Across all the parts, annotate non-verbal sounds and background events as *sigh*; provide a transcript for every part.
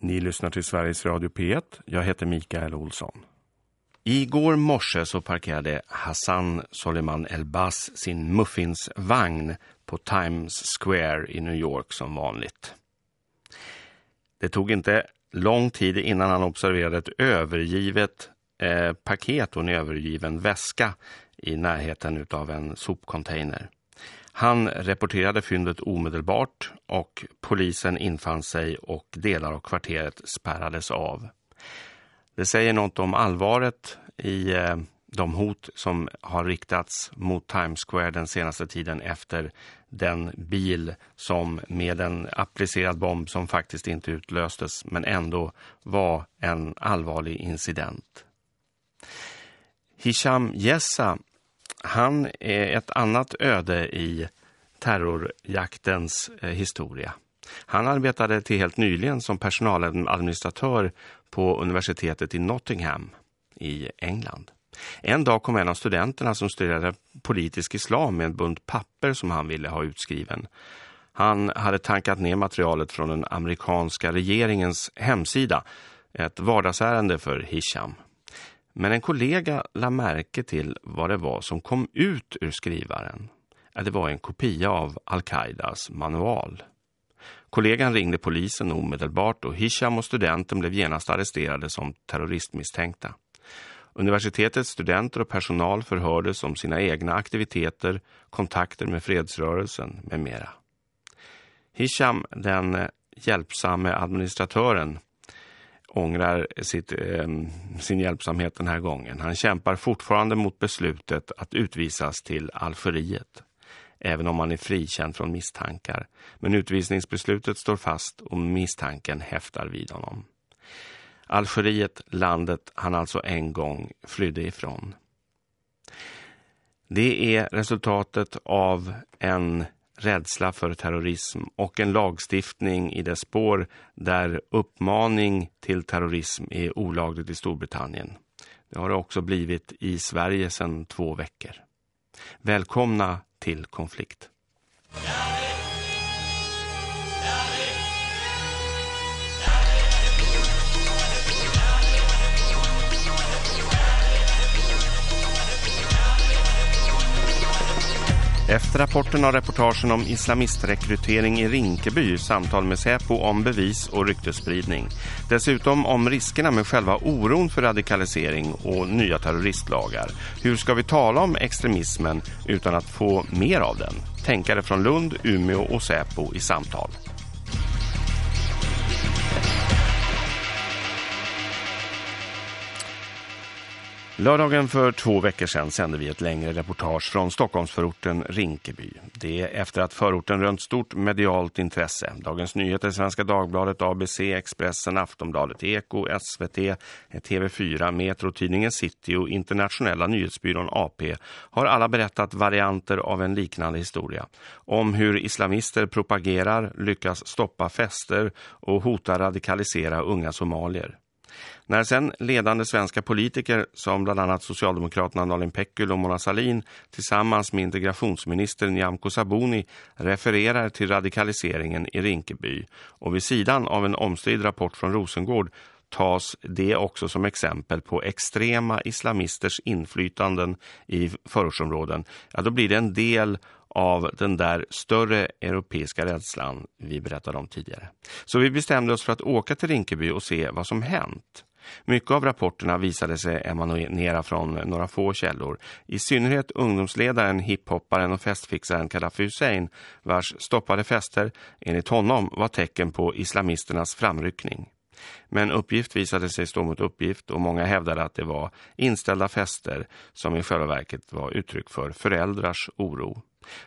Ni lyssnar till Sveriges Radio P1. Jag heter Mikael Olsson. Igår morse så parkerade Hassan Soleiman Elbas sin muffinsvagn på Times Square i New York som vanligt. Det tog inte lång tid innan han observerade ett övergivet eh, paket och en övergiven väska i närheten av en sopcontainer. Han rapporterade fyndet omedelbart och polisen infann sig och delar av kvarteret spärrades av. Det säger något om allvaret i eh, de hot som har riktats mot Times Square den senaste tiden efter den bil som med en applicerad bomb som faktiskt inte utlöstes men ändå var en allvarlig incident. Hisham Jessa, han är ett annat öde i terrorjaktens eh, historia. Han arbetade till helt nyligen som personaladministratör på universitetet i Nottingham i England. En dag kom en av studenterna som studerade politisk islam med en bunt papper som han ville ha utskriven. Han hade tankat ner materialet från den amerikanska regeringens hemsida, ett vardagsärende för Hisham. Men en kollega la märke till vad det var som kom ut ur skrivaren. Det var en kopia av Al-Qaidas manual. Kollegan ringde polisen omedelbart och Hisham och studenten blev genast arresterade som terroristmisstänkta. Universitetets studenter och personal förhördes om sina egna aktiviteter, kontakter med fredsrörelsen med mera. Hisham, den hjälpsamme administratören, ångrar sitt, eh, sin hjälpsamhet den här gången. Han kämpar fortfarande mot beslutet att utvisas till Algeriet även om han är frikänd från misstankar. Men utvisningsbeslutet står fast och misstanken häftar vid honom. Algeriet, landet han alltså en gång flydde ifrån. Det är resultatet av en rädsla för terrorism och en lagstiftning i dess spår där uppmaning till terrorism är olagligt i Storbritannien. Det har det också blivit i Sverige sedan två veckor. Välkomna till konflikt. Efter rapporten och reportagen om islamistrekrytering i Rinkeby samtal med Säpo om bevis och ryktespridning. Dessutom om riskerna med själva oron för radikalisering och nya terroristlagar. Hur ska vi tala om extremismen utan att få mer av den? Tänkare från Lund, Umeå och Säpo i samtal. Lördagen för två veckor sedan sände vi ett längre reportage från Stockholmsförorten Rinkeby. Det är efter att förorten rönt stort medialt intresse. Dagens Nyheter, Svenska Dagbladet, ABC, Expressen, Aftonbladet, Eko, SVT, TV4, Metro, tidningen City och internationella nyhetsbyrån AP har alla berättat varianter av en liknande historia. Om hur islamister propagerar, lyckas stoppa fester och hotar radikalisera unga somalier. När sen ledande svenska politiker som bland annat Socialdemokraterna Nalin Pekul och Mona Salin tillsammans med integrationsministern Nyamko Sabuni refererar till radikaliseringen i Rinkeby. Och vid sidan av en omstridd rapport från Rosengård tas det också som exempel på extrema islamisters inflytanden i förortsområden, ja då blir det en del av den där större europeiska rädslan vi berättade om tidigare. Så vi bestämde oss för att åka till Rinkeby och se vad som hänt. Mycket av rapporterna visade sig emanera från några få källor. I synnerhet ungdomsledaren, hiphopparen och festfixaren Gaddafi Hussein, vars stoppade fester enligt honom var tecken på islamisternas framryckning. Men uppgift visade sig stå mot uppgift och många hävdade att det var inställda fester som i själva verket var uttryck för föräldrars oro.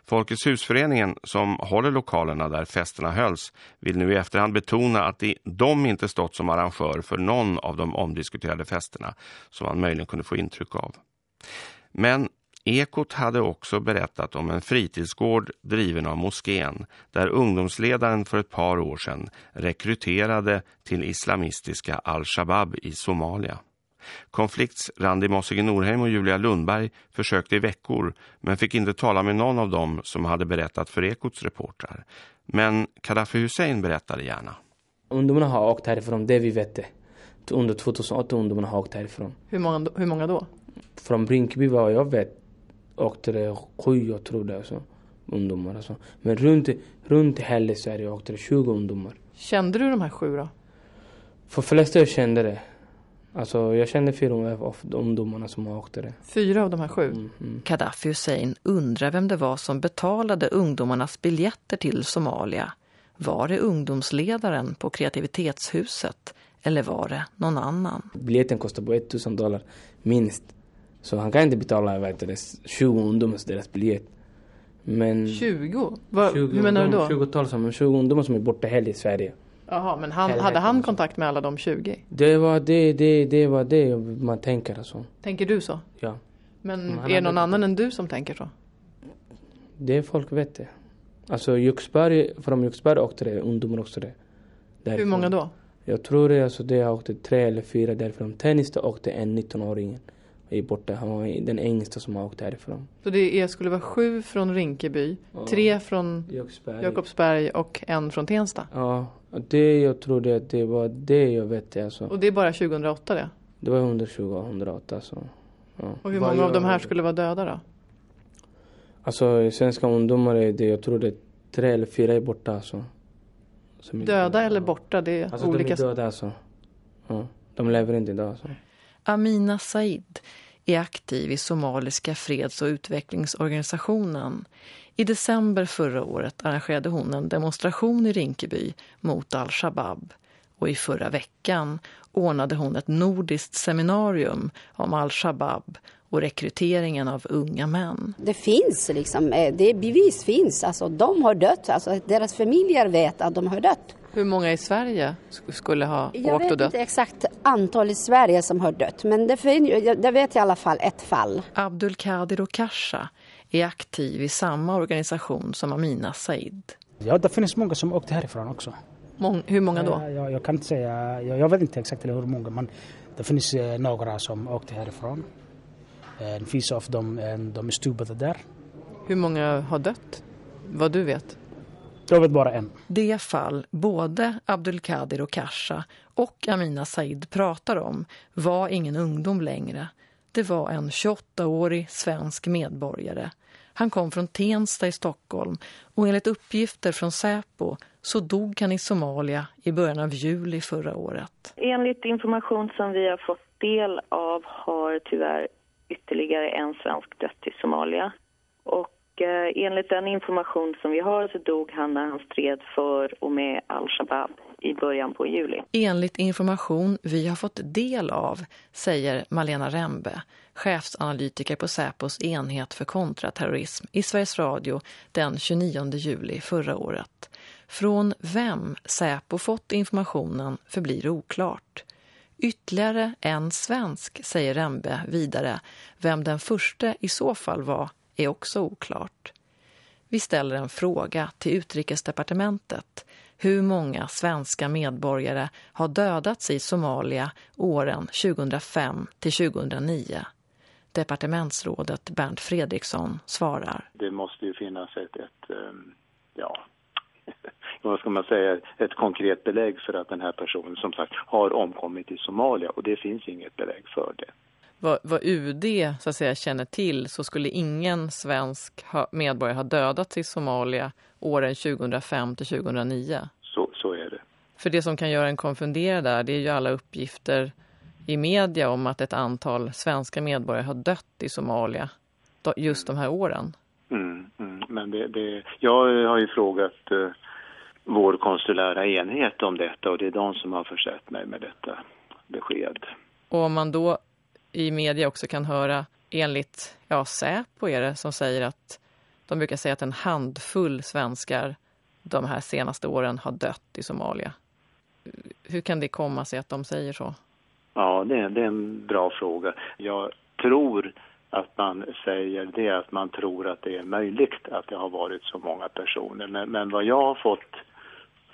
Folkets husföreningen som håller lokalerna där festerna hölls vill nu i efterhand betona att de inte stått som arrangör för någon av de omdiskuterade festerna som man möjligen kunde få intryck av. Men Ekot hade också berättat om en fritidsgård driven av moskén där ungdomsledaren för ett par år sedan rekryterade till islamistiska Al-Shabaab i Somalia. Konflikts Randi Mossige Norheim och Julia Lundberg försökte i veckor men fick inte tala med någon av dem som hade berättat för Ekots reportrar. Men Gaddafi Hussein berättade gärna. Ungdomarna har åkt härifrån, det vi vet det. Under 2008 ungdomarna har åkt härifrån. Hur många, hur många då? Från Brinkeby vad jag vet åkte det sju, jag tror det. Alltså, ungdomar alltså. Men runt, runt hela Sverige åkte det 20 ungdomar. Kände du de här sju då? För flesta jag kände det. Alltså jag kände fyra av ungdomarna som åkte det. Fyra av de här sju? Mm, mm. Gaddafi Hussein undrar vem det var som betalade ungdomarnas biljetter till Somalia. Var det ungdomsledaren på kreativitetshuset eller var det någon annan? Biljetten kostar på 1000 dollar minst. Så han kan inte betala vet du, 20 ungdomars deras biljett. Men 20? Vad, 20 hur menar du då? 20 som, 20 ungdomar som är borta helt i Sverige. Jaha, men han, hade han kontakt med alla de 20? Det var det, det, det var det man tänker alltså. Tänker du så? Ja. Men Men är det någon annan än du som tänker så? Det folk vet det. Alltså Juksberg, från Juksberg åkte det, ungdomar också det. Hur Därifrån. många då? Jag tror det, alltså det åkte tre eller fyra därifrån. Tennis åkte en 19-åring. Är borta. Han var den yngsta som har åkt härifrån. Så det är, skulle vara sju från Rinkeby, Ja. tre från Juksberg. Jakobsberg och en från Tensta. Ja, det jag tror det, det var det jag vet alltså. Och det är bara 2008 det? Det var 120 och 108 alltså. Ja. Och hur många av de här skulle vara döda då? Alltså svenska ungdomar är det, jag tror det är tre eller fyra är borta alltså. Som är Döda eller borta, det är Alltså olika. de är döda alltså. Ja. De lever inte idag alltså. Amina Said är aktiv i somaliska freds- och utvecklingsorganisationen. I december förra året arrangerade hon en demonstration i Rinkeby mot al-Shabaab. Och i förra veckan ordnade hon ett nordiskt seminarium om al-Shabaab och rekryteringen av unga män. Det finns liksom, eh, det bevis finns. Alltså de har dött, alltså deras familjer vet att de har dött. Hur många i Sverige sk- skulle ha Jag åkt vet och dött? inte exakt antal i Sverige som har dött, men det, jag jag vet i alla fall ett fall. Abdulkadir Okasha är aktiv i samma organisation som Amina Said. Ja, det finns många som åkte härifrån också. Mång- hur många då? Jag, jag, jag kan inte säga, jag, jag vet inte exakt hur många, men det finns eh, några som åkte härifrån. En vissa av dem de är stupade där. Hur många har dött? Vad du vet? Jag vet bara en. Det fall både Abdulkadir och Kasha och Amina Said pratar om var ingen ungdom längre. Det var en 28-årig svensk medborgare. Han kom från Tensta i Stockholm och enligt uppgifter från Säpo så dog han i Somalia i början av juli förra året. Enligt information som vi har fått del av har tyvärr ytterligare en svensk dött i Somalia. Och eh, enligt den information som vi har så dog han när han stred för och med al-Shabaab i början på juli. Enligt information vi har fått del av, säger Malena Rembe, chefsanalytiker på Säpos enhet för kontraterrorism i Sveriges Radio den 29 juli förra året. Från vem Säpo fått informationen förblir oklart. Ytterligare en svensk, säger Rembe vidare. Vem den första i så fall var är också oklart. Vi ställer en fråga till utrikesdepartementet. Hur många svenska medborgare har dödats i Somalia åren 2005 till 2009? Departementsrådet Bernt Fredriksson svarar. det måste ju finnas ett, ett eh, ja, *laughs* vad ska man säga, ett konkret belägg för att den här personen som sagt har omkommit i Somalia och det finns inget belägg för det. Vad, vad UD så att säga, känner till så skulle ingen svensk medborgare ha dödats i Somalia åren 2005 till 2009. Så, så är det. För det som kan göra en konfunderad där det är ju alla uppgifter i media om att ett antal svenska medborgare har dött i Somalia just de här åren. Mm, mm. Men det, det, jag har ju frågat eh, vår konsulära enhet om detta och det är de som har försett mig med detta besked. Och om man då i media också kan höra enligt ja, Säpo är det som säger att de brukar säga att en handfull svenskar de här senaste åren har dött i Somalia. Hur kan det komma sig att de säger så? Ja, det, är- det är en bra fråga. Jag tror att man säger det, att man tror att det är möjligt att det har varit så många personer. Men, men vad jag har fått,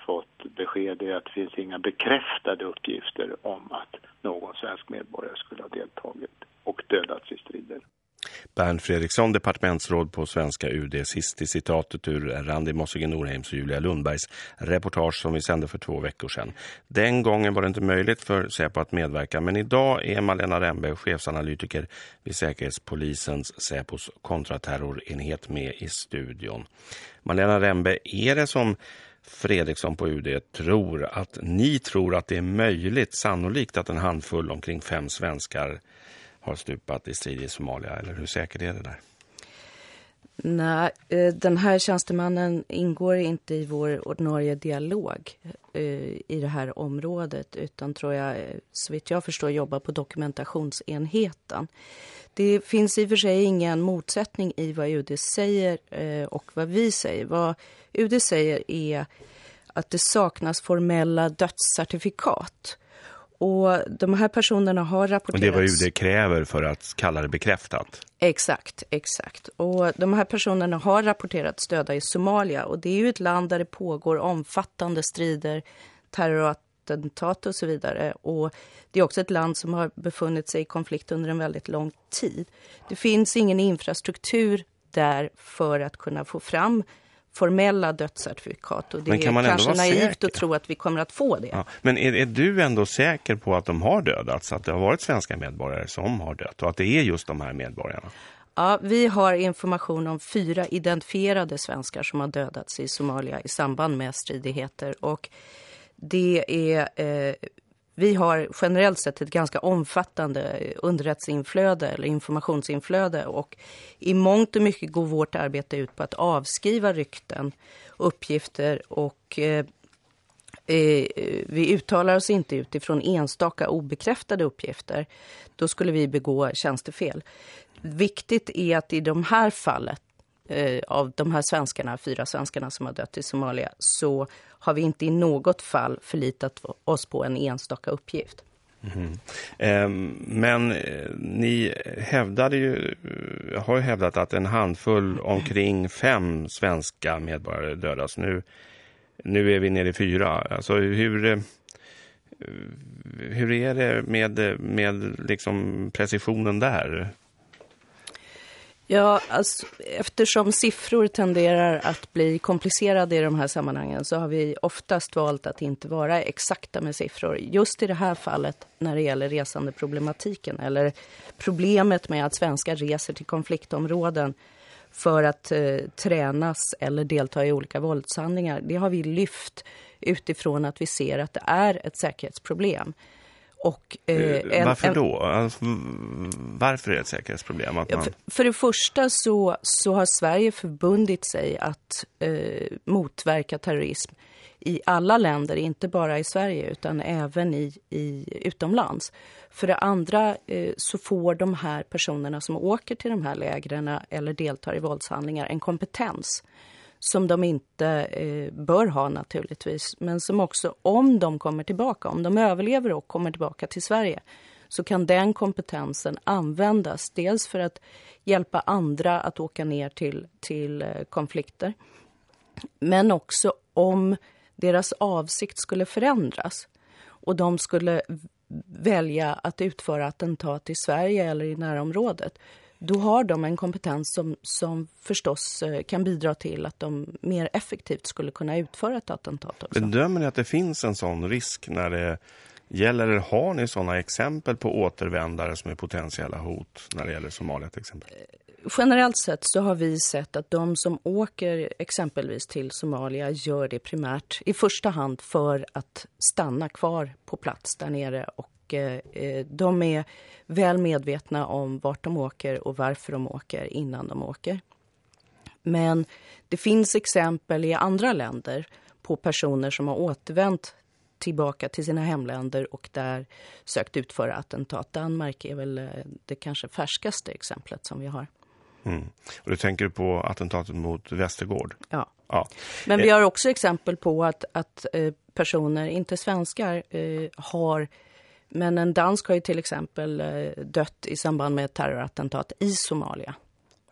fått besked är att det finns inga bekräftade uppgifter om att någon svensk medborgare skulle ha deltagit och dödats i strider. Bernd Fredriksson, departementsråd på svenska UD, sist i citatet ur Randi Mossige Norheims och Julia Lundbergs reportage som vi sände för två veckor sedan. Den gången var det inte möjligt för Säpo att medverka, men idag är Malena Rembe, chefsanalytiker vid Säkerhetspolisens Säpos kontraterrorenhet med i studion. Malena Rembe, är det som Fredriksson på UD tror att ni tror att det är möjligt, sannolikt att en handfull omkring fem svenskar har stupat i strid i Somalia, eller hur säkert är det där? Nej, eh, den här tjänstemannen ingår inte i vår ordinarie dialog eh, i det här området utan tror jag, eh, så vitt jag förstår, jobbar på dokumentationsenheten. Det finns i och för sig ingen motsättning i vad UD säger och vad vi säger. Vad UD säger är att det saknas formella dödscertifikat. Och de här personerna har rapporterats... Och det är vad UD kräver för att kalla det bekräftat? Exakt, exakt. Och de här personerna har rapporterats döda i Somalia. Och det är ju ett land där det pågår omfattande strider, terrorattentat och så vidare. Och det är också ett land som har befunnit sig i konflikt under en väldigt lång tid. Det finns ingen infrastruktur där för att kunna få fram formella dödscertifikat. Och det är kanske naivt att tro att vi kommer att få det. Ja, men är, är, du ändå säker på att de har dödats? Att det har varit svenska medborgare som har dött och att det är just de här medborgarna? Ja, vi har information om fyra identifierade svenskar som har dödats i Somalia i samband med stridigheter. Och det är eh, vi har generellt sett ett ganska omfattande underrättsinflöde eller informationsinflöde och i mångt och mycket går vårt arbete ut på att avskriva rykten, uppgifter och eh, eh, vi uttalar oss inte utifrån enstaka obekräftade uppgifter. Då skulle vi begå tjänstefel. Viktigt är att i de här fallet eh, av de här svenskarna, fyra svenskarna som har dött i Somalia, så har vi inte i något fall förlitat oss på en enstaka uppgift. Mm. Eh, men eh, ni hävdade ju, eh, har ju hävdat att en handfull omkring fem svenska medborgare dödas. Nu, nu är vi nere i fyra. Alltså hur, eh, hur är det med, med liksom precisionen där? Ja, alltså, eftersom siffror tenderar att bli komplicerade i de här sammanhangen så har vi oftast valt att inte vara exakta med siffror. Just i det här fallet när det gäller resandeproblematiken eller problemet med att svenskar reser till konfliktområden för att eh, tränas eller delta i olika våldshandlingar. Det har vi lyft utifrån att vi ser att det är ett säkerhetsproblem. Och, eh, eh, en, varför då? Alltså, varför är det ett säkerhetsproblem? Man... för, för det första så, så har Sverige förbundit sig att eh, motverka terrorism i alla länder, inte bara i Sverige utan även i, i utomlands. För det andra eh, så får de här personerna som åker till de här lägren eller deltar i våldshandlingar en kompetens som de inte eh, bör ha naturligtvis. Men som också, om de kommer tillbaka, om de överlever och kommer tillbaka till Sverige så kan den kompetensen användas dels för att hjälpa andra att åka ner till, till eh, konflikter. Men också om deras avsikt skulle förändras och de skulle välja att utföra attentat i Sverige eller i närområdet då har de en kompetens som, som förstås eh, kan bidra till att de mer effektivt skulle kunna utföra ett attentat också. Bedömer ni att det finns en sån risk när det gäller, eller har ni sådana exempel på återvändare som är potentiella hot när det gäller Somalia till exempel? Eh, generellt sett så har vi sett att de som åker exempelvis till Somalia gör det primärt i första hand för att stanna kvar på plats där nere och eh, eh de är väl medvetna om vart de åker och varför de åker innan de åker. Men det finns exempel i andra länder på personer som har återvänt tillbaka till sina hemländer och där sökt utföra attentat. Danmark är väl eh, det kanske färskaste exemplet som vi har. Mm. Och du tänker på attentatet mot Västergård? Ja. ja. Men vi har också exempel på att, att eh, personer, inte svenskar, eh, har men en dansk har ju till exempel eh, dött i samband med ett terrorattentat i Somalia.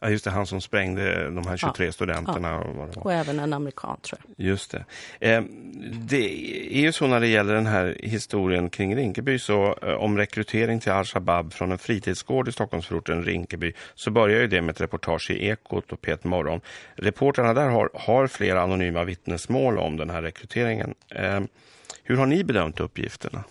Ja, just det, han som sprängde de här 23 ja. studenterna. Ja. Och, vad och även en amerikan, tror jag. Just det. Eh, det är ju så när det gäller den här historien kring Rinkeby, så eh, om rekrytering till Al-Shabaab från en fritidsgård i Stockholmsförorten Rinkeby, så börjar ju det med ett reportage i Ekot och Pet Morgon. Reporterna där har, har flera anonyma vittnesmål om den här rekryteringen. Eh, hur har ni bedömt uppgifterna?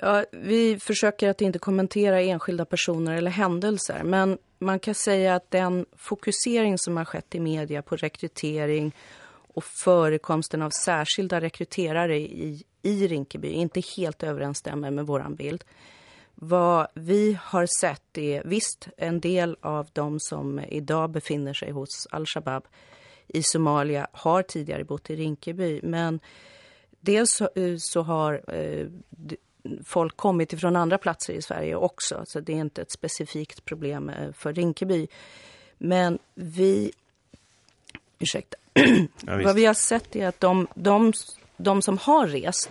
Ja, vi försöker att inte kommentera enskilda personer eller händelser men man kan säga att den fokusering som har skett i media på rekrytering och förekomsten av särskilda rekryterare i, i Rinkeby inte helt överensstämmer med våran bild. Vad vi har sett är visst en del av de som idag befinner sig hos Al-Shabaab i Somalia har tidigare bott i Rinkeby men dels så, eh, så har eh, folk kommit ifrån andra platser i Sverige också. Så det är inte ett specifikt problem eh, för Rinkeby. Men vi... Ursäkta. *clears throat* Ja, Vad vi har sett är att de, de, de som har rest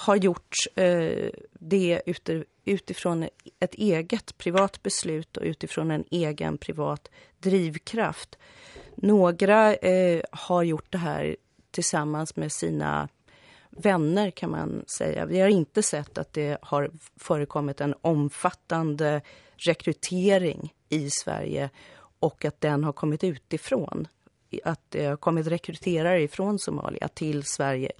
har gjort eh, det utifrån ett eget privat beslut och utifrån en egen privat drivkraft. Några eh, har gjort det här tillsammans med sina vänner kan man säga. Vi har inte sett att det har förekommit en omfattande rekrytering i Sverige och att den har kommit utifrån. Att det har kommit rekryterare från Somalia till Sverige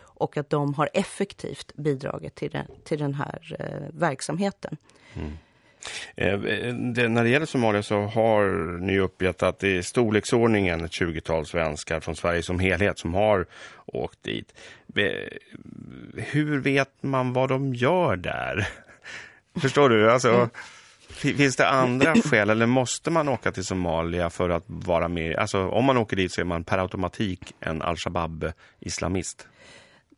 och att de har effektivt bidragit till den, till den här eh, verksamheten. Mm. Eh, det, när det gäller Somalia så har ni uppgett att det är storleksordningen ett 20-tal svenskar från Sverige som helhet som har åkt dit. Hur vet man vad de gör där? *laughs* Förstår du? Alltså, mm. Finns det andra *clears throat* skäl eller måste man åka till Somalia för att vara med? Alltså om man åker dit så är man per automatik en al-Shabaab-islamist.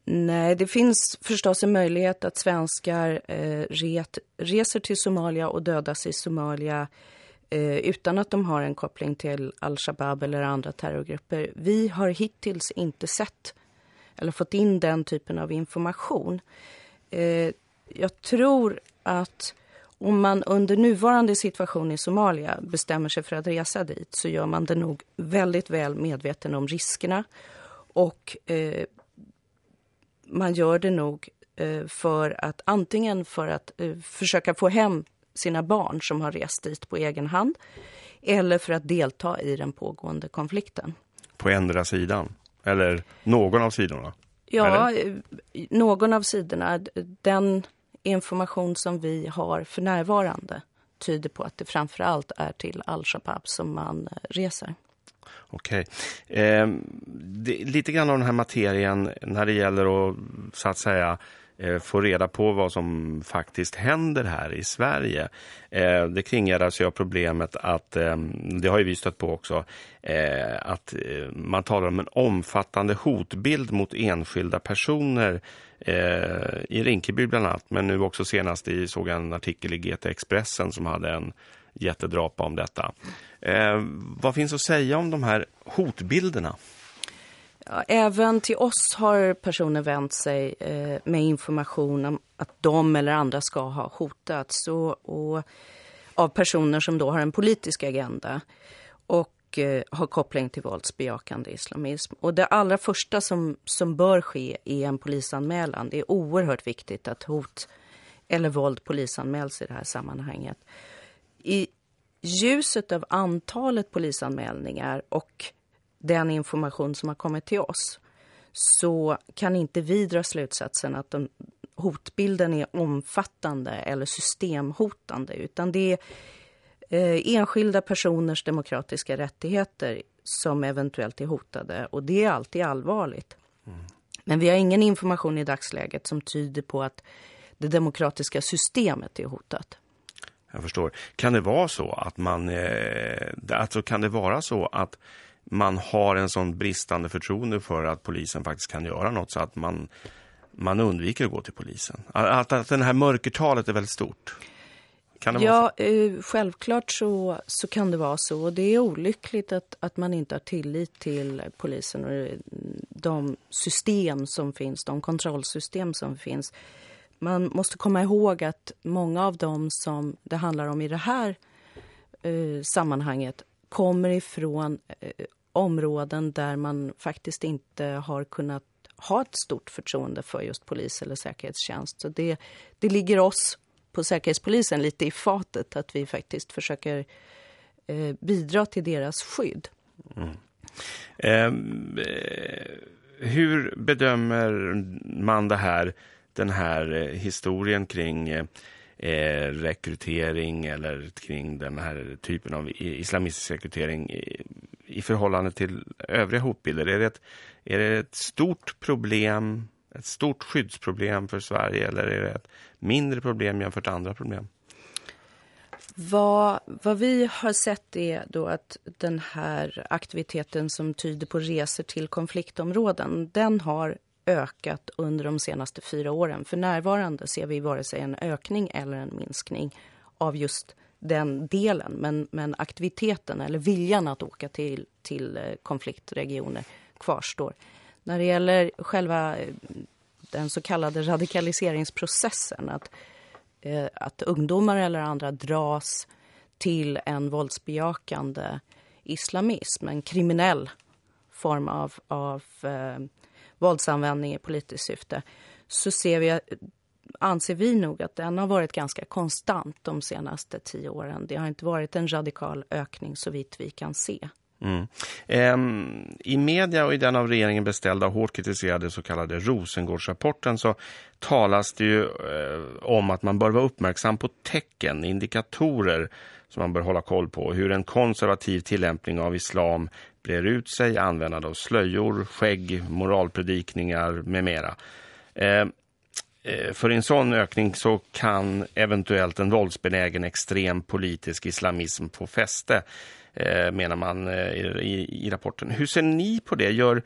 Nej, det finns förstås en möjlighet att svenskar eh, ret, reser till Somalia och dödas i Somalia eh, utan att de har en koppling till Al-Shabaab eller andra terrorgrupper. Vi har hittills inte sett eller fått in den typen av information. Eh, jag tror att om man under nuvarande situation i Somalia bestämmer sig för att resa dit så gör man det nog väldigt väl medveten om riskerna och eh, man gör det nog eh, för att antingen för att eh, försöka få hem sina barn som har rest dit på egen hand eller för att delta i den pågående konflikten. På ändra sidan? Eller någon av sidorna? Ja, eller? Eh, någon av sidorna. Den information som vi har för närvarande tyder på att det framförallt är till Al-Shabaab som man reser. Okej. Eh, lite grann av den här materien när det gäller att så att säga eh, få reda på vad som faktiskt händer här i Sverige. Eh, det kringgärdas ju av problemet att, eh, det har ju vi stött på också, eh, att eh, man talar om en omfattande hotbild mot enskilda personer eh, i Rinkeby bland annat. Men nu också senast i, såg en artikel i GT Expressen som hade en jättedrapa om detta. Eh, vad finns att säga om de här hotbilderna? Ja, även till oss har personer vänt sig eh, med information om att de eller andra ska ha hotats och, och av personer som då har en politisk agenda och eh, har koppling till våldsbejakande islamism. Och det allra första som, som bör ske är en polisanmälan. Det är oerhört viktigt att hot eller våld polisanmäls i det här sammanhanget. I ljuset av antalet polisanmälningar och den information som har kommit till oss så kan inte vi dra slutsatsen att den, hotbilden är omfattande eller systemhotande utan det är eh, enskilda personers demokratiska rättigheter som eventuellt är hotade och det är alltid allvarligt. Mm. Men vi har ingen information i dagsläget som tyder på att det demokratiska systemet är hotat. Jag förstår. Kan det vara så att man eh, alltså kan det vara så att man har en sån bristande förtroende för att polisen faktiskt kan göra något så att man, man undviker att gå till polisen? Att, att den här mörkertalet är väldigt stort? ja, eh, självklart så, så kan det vara så. Och det är olyckligt att, att man inte har tillit till polisen och de system som finns, de kontrollsystem som finns man måste komma ihåg att många av dem som det handlar om i det här eh, sammanhanget kommer ifrån eh, områden där man faktiskt inte har kunnat ha ett stort förtroende för just polis eller säkerhetstjänst. Så det, det ligger oss på Säkerhetspolisen lite i fatet att vi faktiskt försöker eh, bidra till deras skydd. Mm. Ehm, eh, hur bedömer man det här, den här eh, historien kring eh, eh, rekrytering eller kring den här typen av islamistisk rekrytering i, i förhållande till övriga hotbilder? Är det, ett, är det ett stort problem, ett stort skyddsproblem för Sverige eller är det ett mindre problem jämfört med andra problem? Vad, vad vi har sett är då att den här aktiviteten som tyder på resor till konfliktområden, den har ökat under de senaste fyra åren. För närvarande ser vi vare sig en ökning eller en minskning av just den delen. Men, men aktiviteten eller viljan att åka till, till eh, konfliktregioner kvarstår. När det gäller själva eh, den så kallade radikaliseringsprocessen, att, eh, att ungdomar eller andra dras till en våldsbejakande islamism, en kriminell form av, av eh, våldsanvändning i politiskt syfte så ser vi, anser vi nog att den har varit ganska konstant de senaste tio åren. Det har inte varit en radikal ökning så vitt vi kan se. Mm. Ehm, I media och i den av regeringen beställda och hårt kritiserade så kallade Rosengårdsrapporten så talas det ju eh, om att man bör vara uppmärksam på tecken, indikatorer som man bör hålla koll på. Hur en konservativ tillämpning av islam brer ut sig, användande av slöjor, skägg, moralpredikningar med mera. Eh, eh, för en sån ökning så kan eventuellt en våldsbenägen extrem politisk islamism få fäste, eh, menar man eh, i, i, rapporten. Hur ser ni på det? Gör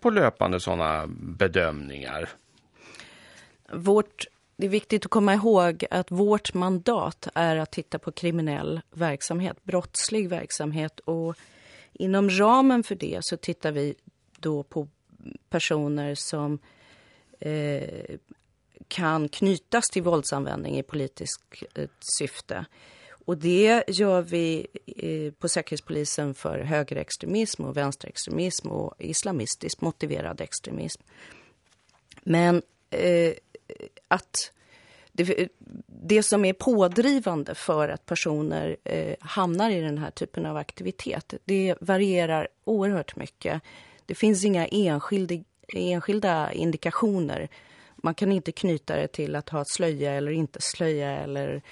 på löpande sådana bedömningar? Vårt det är viktigt att komma ihåg att vårt mandat är att titta på kriminell verksamhet, brottslig verksamhet och Inom ramen för det så tittar vi då på personer som eh, kan knytas till våldsanvändning i politiskt eh, syfte. Och det gör vi eh, på Säkerhetspolisen för högerextremism och vänsterextremism och islamistiskt motiverad extremism. Men eh, att det, det som är pådrivande för att personer eh, hamnar i den här typen av aktivitet, det varierar oerhört mycket. Det finns inga enskilda, enskilda indikationer. Man kan inte knyta det till att ha slöja eller inte slöja eller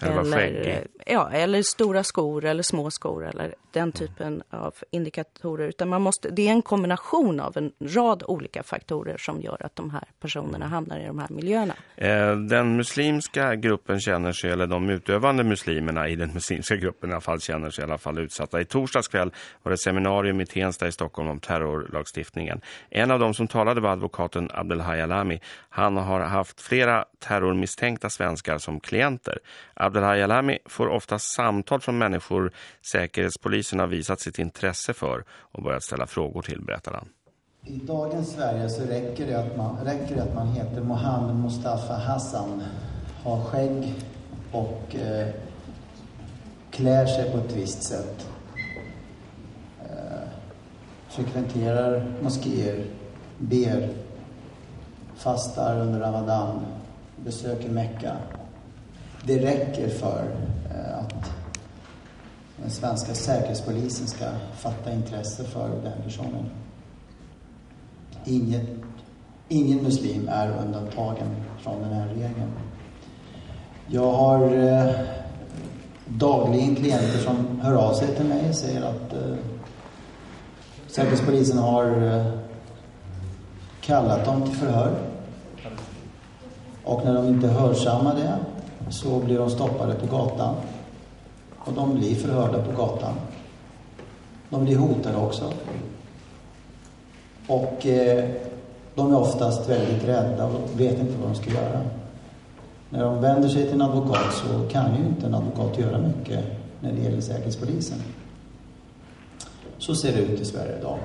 eller, ja, eller stora skor eller små skor eller den typen av indikatorer. Utan man måste, det är en kombination av en rad olika faktorer som gör att de här personerna hamnar i de här miljöerna. Eh, den muslimska gruppen känner sig, eller de utövande muslimerna i den muslimska gruppen i alla fall känner sig i alla fall utsatta. I torsdags kväll var det seminarium i Tensta i Stockholm om terrorlagstiftningen. En av dem som talade var advokaten Abdelhaj Alami. Han har haft flera terrormisstänkta svenskar som klienter. Abdelhaj Alami får ofta samtal från människor Säkerhetspolisen har visat sitt intresse för och börjat ställa frågor till, berättar han. I dagens Sverige så räcker det att man, räcker det att man heter Mohammed Mustafa Hassan, har skägg och eh, klär sig på ett visst sätt. Eh, frekventerar moskéer, ber, fastar under Ramadan, besöker Mecka det räcker för eh, att den svenska säkerhetspolisen ska fatta intresse för den personen. Inget, ingen muslim är undantagen från den här regeln. Jag har eh, dagligen klienter som hör av sig till mig och säger att eh, Säkerhetspolisen har eh, kallat dem till förhör. Och när de inte hörsammar det så blir de stoppade på gatan. Och de blir förhörda på gatan. De blir hotade också. Och eh, de är oftast väldigt rädda och vet inte vad de ska göra. När de vänder sig till en advokat så kan ju inte en advokat göra mycket när det gäller Säkerhetspolisen. Så ser det ut i Sverige idag.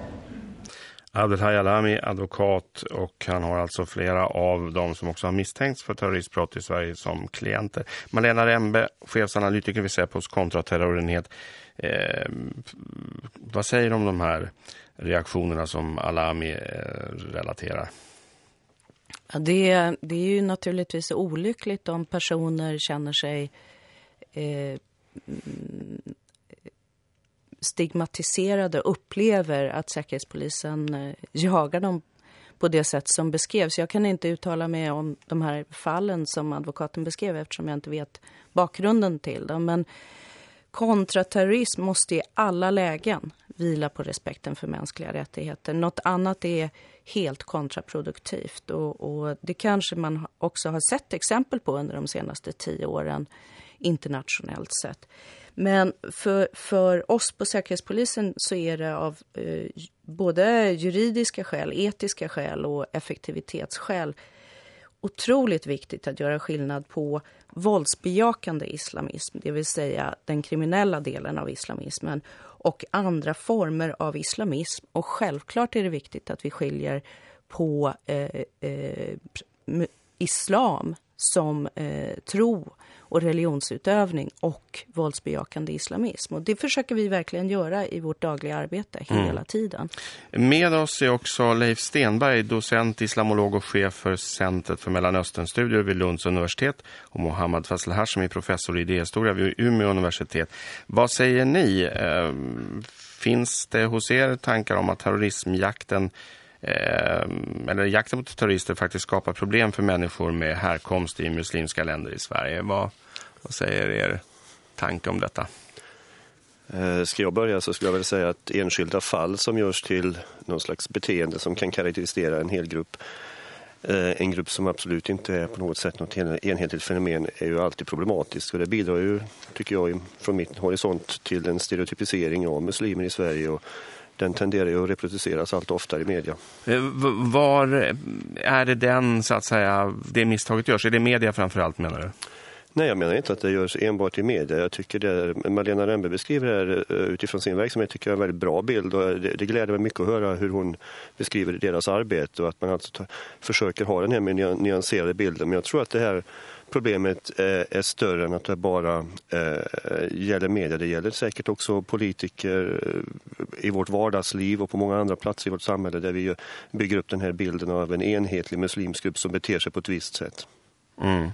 Abdelhaj Alami, advokat och han har alltså flera av dem som också har misstänkts för terroristbrott i Sverige som klienter. Malena Rembe, chefsanalytiker vid Säpos kontraterrorenhet. Eh, vad säger du om de här reaktionerna som Alami eh, relaterar? Ja, det, det är ju naturligtvis olyckligt om personer känner sig eh, stigmatiserade upplever att Säkerhetspolisen eh, jagar dem på det sätt som beskrevs. Jag kan inte uttala mig om de här fallen som advokaten beskrev eftersom jag inte vet bakgrunden till dem. Men kontraterrorism måste i alla lägen vila på respekten för mänskliga rättigheter. Något annat är helt kontraproduktivt och, och det kanske man också har sett exempel på under de senaste tio åren internationellt sett. Men för, för oss på Säkerhetspolisen så är det av eh, både juridiska skäl, etiska skäl och effektivitetsskäl otroligt viktigt att göra skillnad på våldsbejakande islamism, det vill säga den kriminella delen av islamismen och andra former av islamism. Och självklart är det viktigt att vi skiljer på eh, eh, islam som eh, tro och religionsutövning och våldsbejakande islamism. Och det försöker vi verkligen göra i vårt dagliga arbete hela mm. tiden. Med oss är också Leif Stenberg, docent, islamolog och chef för Centret för Mellanösternstudier vid Lunds universitet och Mohammad Fazl Hashmi, professor i idéhistoria vid Umeå universitet. Vad säger ni? Eh, finns det hos er tankar om att terrorismjakten eh, eller jakten mot terrorister faktiskt skapar problem för människor med härkomst i muslimska länder i Sverige? Vad, vad säger er tanke om detta? Eh, ska jag börja så skulle jag väl säga att enskilda fall som görs till någon slags beteende som kan karaktärisera en hel grupp eh, en grupp som absolut inte är på något sätt något enhetligt fenomen är ju alltid problematiskt och det bidrar ju, tycker jag, från mitt horisont till en stereotypisering av muslimer i Sverige och den tenderar ju att reproduceras allt oftare i media. Eh, var är det den, så att säga, det misstaget görs? Är det media framförallt menar du? Nej, jag menar inte att det görs enbart i media. Jag tycker det Malena Rembe beskriver det här eh, utifrån sin verksamhet tycker jag är en väldigt bra bild. Och eh, det, det gläder mig mycket att höra hur hon beskriver deras arbete och att man alltså försöker ha den här med nyanserade bilden. Men jag tror att det här problemet är, är större än att det bara eh, gäller media. Det gäller säkert också politiker i vårt vardagsliv och på många andra platser i vårt samhälle där vi bygger upp den här bilden av en enhetlig muslimsk grupp som beter sig på ett visst sätt. Mm.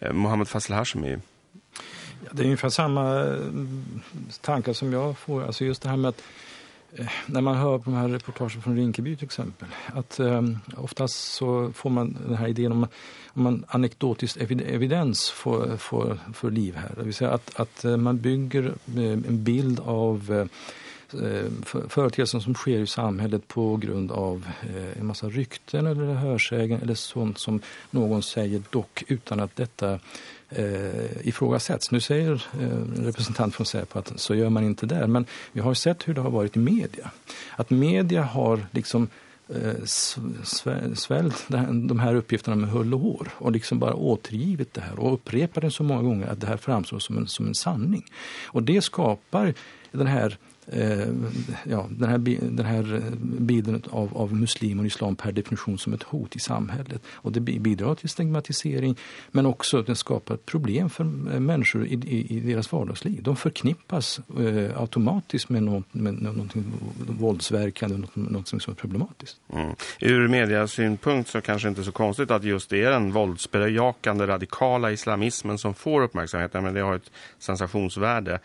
Eh, Mohammed Fassel Hashemi. Ja, det är ungefär samma eh, tankar som jag får. Alltså just det här med att eh, när man hör på de här reportagen från Rinkeby till exempel. Att eh, oftast så får man den här idén om, om man anekdotisk evidens får, får, för liv här. Det vill säga att, att man bygger en bild av Eh, företeelser som sker i samhället på grund av eh, en massa rykten eller hörsägen eller sånt som någon säger dock utan att detta eh, ifrågasätts. Nu säger eh, en representant från Säpo att så gör man inte där. Men vi har sett hur det har varit i media. Att media har liksom svällt de här uppgifterna med hull och hår och liksom bara återgivit det här och upprepar det så många gånger att det här framstår som en, som en sanning. Och det skapar den här ja, den, här, den här bilden av, av muslim och islam per definition som ett hot i samhället. Och det bidrar till stigmatisering men också att den skapar problem för eh, människor i, i, i deras vardagsliv. De förknippas eh, automatiskt med, något, med någonting våldsverkande, något, något som är problematiskt. Mm. Ur mediasynpunkt så kanske inte så konstigt att just det är den våldsbejakande radikala islamismen som får uppmärksamhet. Men det har ett sensationsvärde.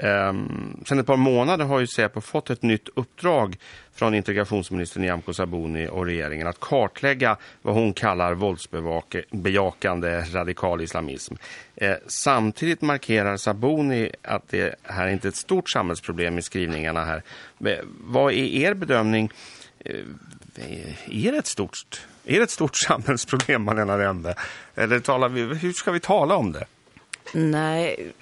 Mm. Um, sen ett par månader har ju Säpo fått ett nytt uppdrag från integrationsministern Nyamko Sabuni och regeringen att kartlägga vad hon kallar våldsbejakande radikal islamism. Eh, samtidigt markerar Sabuni att det här är inte ett stort samhällsproblem i skrivningarna här. Eh, vad är er bedömning? Eh, är det ett stort, är det ett stort *laughs* samhällsproblem, Malena Rembe? Eller talar vi, hur ska vi tala om det? Nej,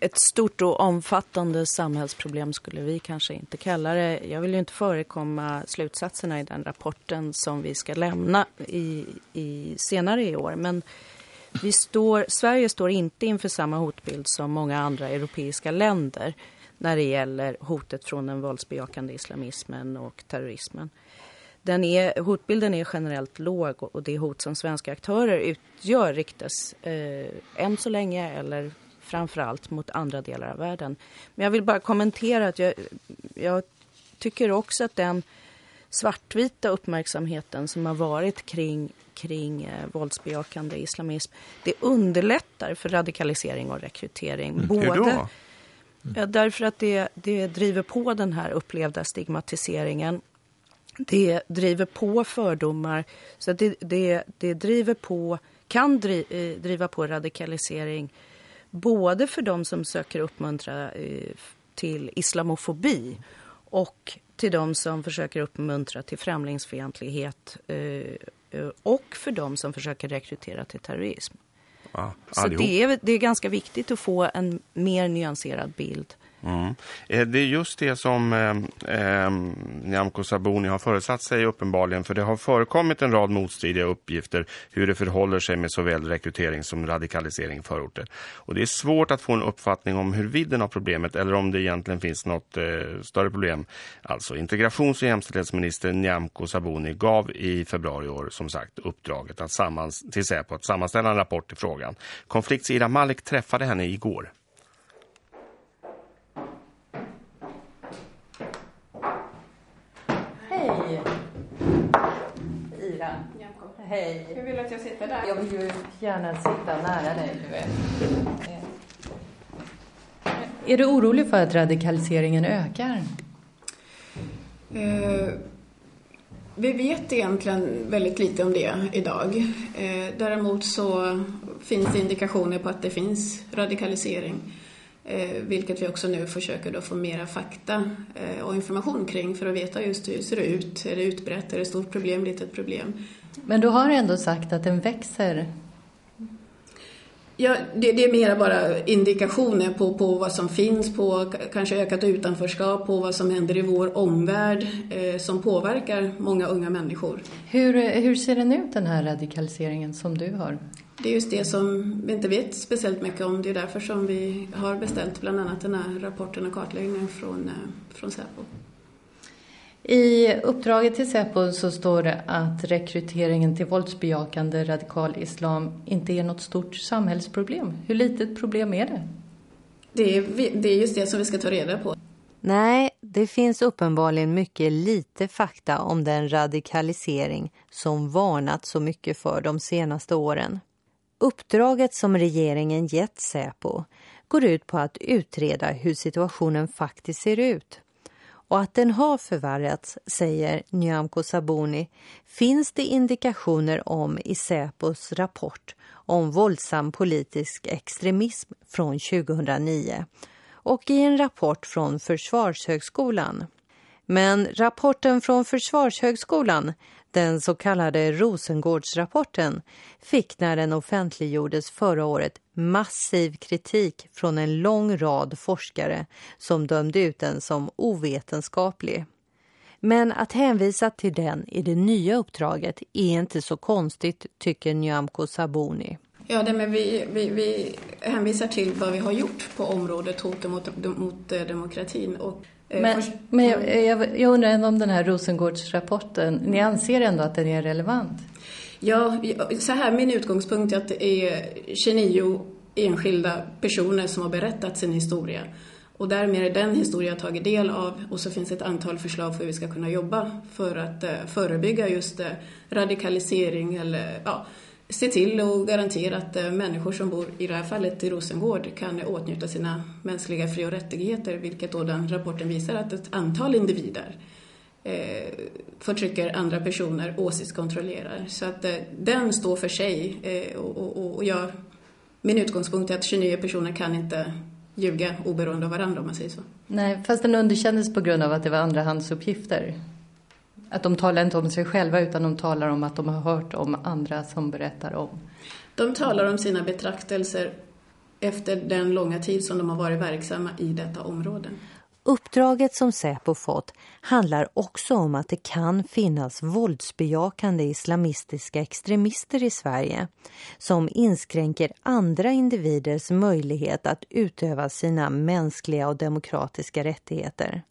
ett stort och omfattande samhällsproblem skulle vi kanske inte kalla det. Jag vill ju inte förekomma slutsatserna i den rapporten som vi ska lämna i, i senare i år. Men vi står, Sverige står inte inför samma hotbild som många andra europeiska länder när det gäller hotet från den våldsbejakande islamismen och terrorismen. den är, hotbilden är generellt låg och det hot som svenska aktörer utgör riktas eh, än så länge eller framförallt mot andra delar av världen. Men jag vill bara kommentera att jag, jag tycker också att den svartvita uppmärksamheten som har varit kring, kring eh, våldsbejakande islamism, det underlättar för radikalisering och rekrytering. Mm. Både, Hur då? Därför att det, det driver på den här upplevda stigmatiseringen. Det driver på fördomar. Så det, det, det driver på, kan dri, eh, driva på radikalisering både för de som söker uppmuntra eh, till islamofobi och till de som försöker uppmuntra till främlingsfientlighet eh, och för de som försöker rekrytera till terrorism. Ja, Så det är, det är ganska viktigt att få en mer nyanserad bild Mm. Eh, det är just det som eh, eh, Nyamko Sabuni har föresatt sig uppenbarligen för det har förekommit en rad motstridiga uppgifter hur det förhåller sig med såväl rekrytering som radikalisering i förorter. Och det är svårt att få en uppfattning om hur vidden av problemet eller om det egentligen finns något eh, större problem. Alltså integrations- och jämställdhetsminister Nyamko Sabuni gav i februari i år som sagt uppdraget att sammans, till Säpo att sammanställa en rapport i frågan. Konflikts Ida Malik träffade henne igår. Hej. Hur vill du att jag sitter där? Jag vill ju gärna sitta nära dig, du vet. Är du orolig för att radikaliseringen ökar? Eh, vi vet egentligen väldigt lite om det idag. Eh, däremot så finns det indikationer på att det finns radikalisering. Eh, vilket vi också nu försöker då få mera fakta eh, och information kring för att veta just hur det ser ut. Är det utbrett? Är det ett stort problem? Litet problem? Men du har ändå sagt att den växer. Ja, det, det, är mera bara indikationer på, på vad som finns, på kanske ökat utanförskap, på vad som händer i vår omvärld eh, som påverkar många unga människor. Hur, hur ser den ut den här radikaliseringen som du har? Det är just det som vi inte vet speciellt mycket om. Det är därför som vi har beställt bland annat den här rapporten och kartläggningen från, eh, från Säpo. I uppdraget till Säpo så står det att rekryteringen till våldsbejakande radikal islam inte är något stort samhällsproblem. Hur litet problem är det? Det är, det är just det som vi ska ta reda på. Nej, det finns uppenbarligen mycket lite fakta om den radikalisering som varnat så mycket för de senaste åren. Uppdraget som regeringen gett Säpo går ut på att utreda hur situationen faktiskt ser ut och att den har förvärrats, säger Nyamko Sabuni, finns det indikationer om i Säpos rapport om våldsam politisk extremism från 2009 och i en rapport från Försvarshögskolan. Men rapporten från Försvarshögskolan den så kallade Rosengårdsrapporten fick när den offentliggjordes förra året massiv kritik från en lång rad forskare som dömde ut den som ovetenskaplig. Men att hänvisa till den i det nya uppdraget är inte så konstigt, tycker Nyamko Sabuni. Ja, det, men vi, vi, vi hänvisar till vad vi har gjort på området hoten mot, mot eh, demokratin. Och men, men jag, jag, jag undrar ändå om den här Rosengårdsrapporten, ni anser ändå att den är relevant? Ja, så här, min utgångspunkt är att det är 29 enskilda personer som har berättat sin historia. Och därmed är den historia jag tagit del av och så finns ett antal förslag för hur vi ska kunna jobba för att uh, förebygga just uh, radikalisering eller ja, se till och garantera att eh, människor som bor i det här fallet i Rosengård kan åtnjuta sina mänskliga fri- och rättigheter, vilket då den rapporten visar att ett antal individer eh, förtrycker andra personer, åsiktskontrollerar. Så att eh, den står för sig eh, och, och, och jag, min utgångspunkt är att 29 personer kan inte ljuga oberoende av varandra om man säger så. Nej, fast den underkändes på grund av att det var andrahandsuppgifter. Att de talar inte om sig själva utan de talar om att de har hört om andra som berättar om. De talar om sina betraktelser efter den långa tid som de har varit verksamma i detta område. Uppdraget som Säpo fått handlar också om att det kan finnas våldsbejakande islamistiska extremister i Sverige som inskränker andra individers möjlighet att utöva sina mänskliga och demokratiska rättigheter.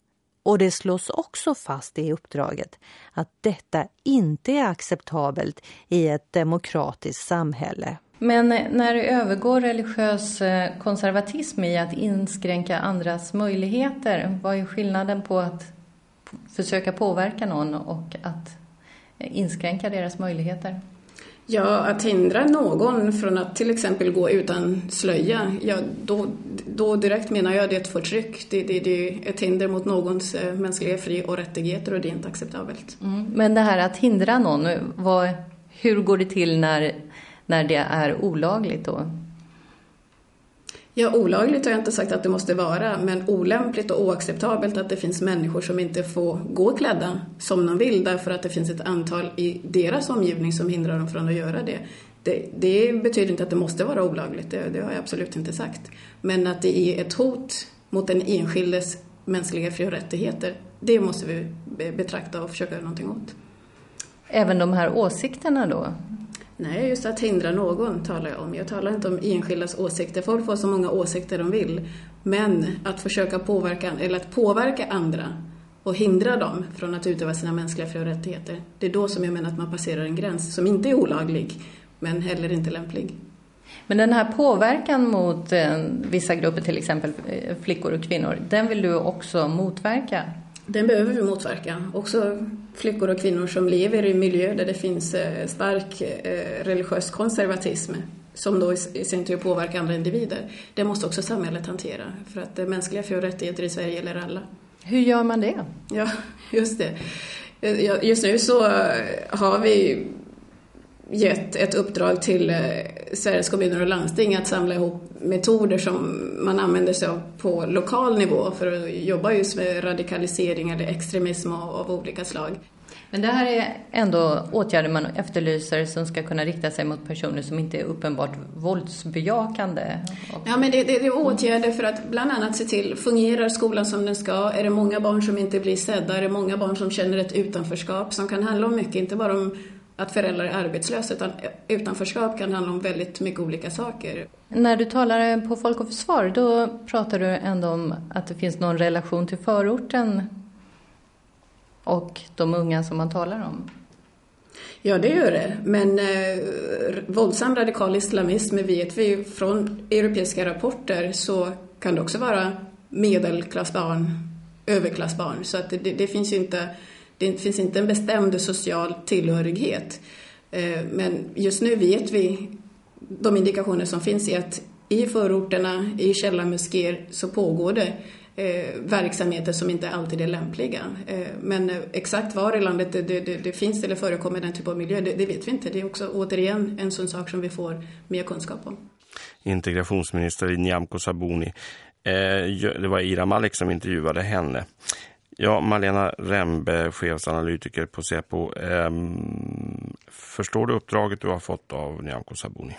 Och det slås också fast i uppdraget att detta inte är acceptabelt i ett demokratiskt samhälle. Men när det övergår religiös eh, konservatism i att inskränka andras möjligheter, vad är skillnaden på att försöka påverka någon och att eh, inskränka deras möjligheter? Ja, att hindra någon från att till exempel gå utan slöja, ja, då, då direkt menar jag det är ett förtryck. Det, det, det är ett hinder mot någons eh, mänskliga fri och rättigheter och det är inte acceptabelt. Mm. Men det här att hindra någon, vad, hur går det till när, när det är olagligt då? Ja, olagligt har jag inte sagt att det måste vara, men olämpligt och oacceptabelt att det finns människor som inte får gå klädda som de vill därför att det finns ett antal i deras omgivning som hindrar dem från att göra det. Det, det betyder inte att det måste vara olagligt, det, det har jag absolut inte sagt. Men att det är ett hot mot den enskildes mänskliga fri och rättigheter, det måste vi betrakta och försöka göra någonting åt. Även de här åsikterna då? Nej, just att hindra någon talar jag om. Jag talar inte om enskildas åsikter. Folk får så många åsikter de vill. Men att försöka påverka, eller att påverka andra och hindra dem från att utöva sina mänskliga fri och rättigheter. Det är då som jag menar att man passerar en gräns som inte är olaglig, men heller inte lämplig. Men den här påverkan mot eh, vissa grupper, till exempel eh, flickor och kvinnor, den vill du också motverka? Den behöver vi motverka. Också flickor och kvinnor som lever i miljö där det finns eh, stark eh, religiös konservatism som då i sin tur påverkar andra individer. Det måste också samhället hantera för att eh, mänskliga fri och rättigheter i Sverige gäller alla. Hur gör man det? Ja, just det. Just nu så har vi gett ett uppdrag till Sveriges kommuner och landsting att samla ihop metoder som man använder sig av på lokal nivå för att jobba just med radikalisering eller extremism av olika slag. Men det här är ändå åtgärder man efterlyser som ska kunna rikta sig mot personer som inte är uppenbart våldsbejakande. Ja, men det, det, det är åtgärder för att bland annat se till, fungerar skolan som den ska? Är det många barn som inte blir sedda? Är det många barn som känner ett utanförskap som kan handla om mycket, inte bara om att föräldrar är arbetslösa, utan utanförskap kan handla om väldigt mycket olika saker. När du talar på Folk och Försvar, då pratar du ändå om att det finns någon relation till förorten och de unga som man talar om. Ja, det gör det. Men eh, våldsam radikal islamism vet vi från europeiska rapporter så kan det också vara medelklassbarn, överklassbarn. Så att det, det, finns inte, det finns inte en bestämd social tillhörighet. Eh, men just nu vet vi de indikationer som finns i att i förorterna, i källarmoskéer så pågår det eh, verksamheter som inte alltid är lämpliga. Eh, men eh, exakt var i landet det, det, det, finns eller förekommer den typen av miljö, det, det, vet vi inte. Det är också återigen en sån sak som vi får mer kunskap om. Integrationsminister Nyamko Sabuni. Eh, det var Ira Malik som intervjuade henne. Ja, Malena Rembe, chefsanalytiker på Säpo. Ehm, förstår du uppdraget du har fått av Nyamko Sabuni?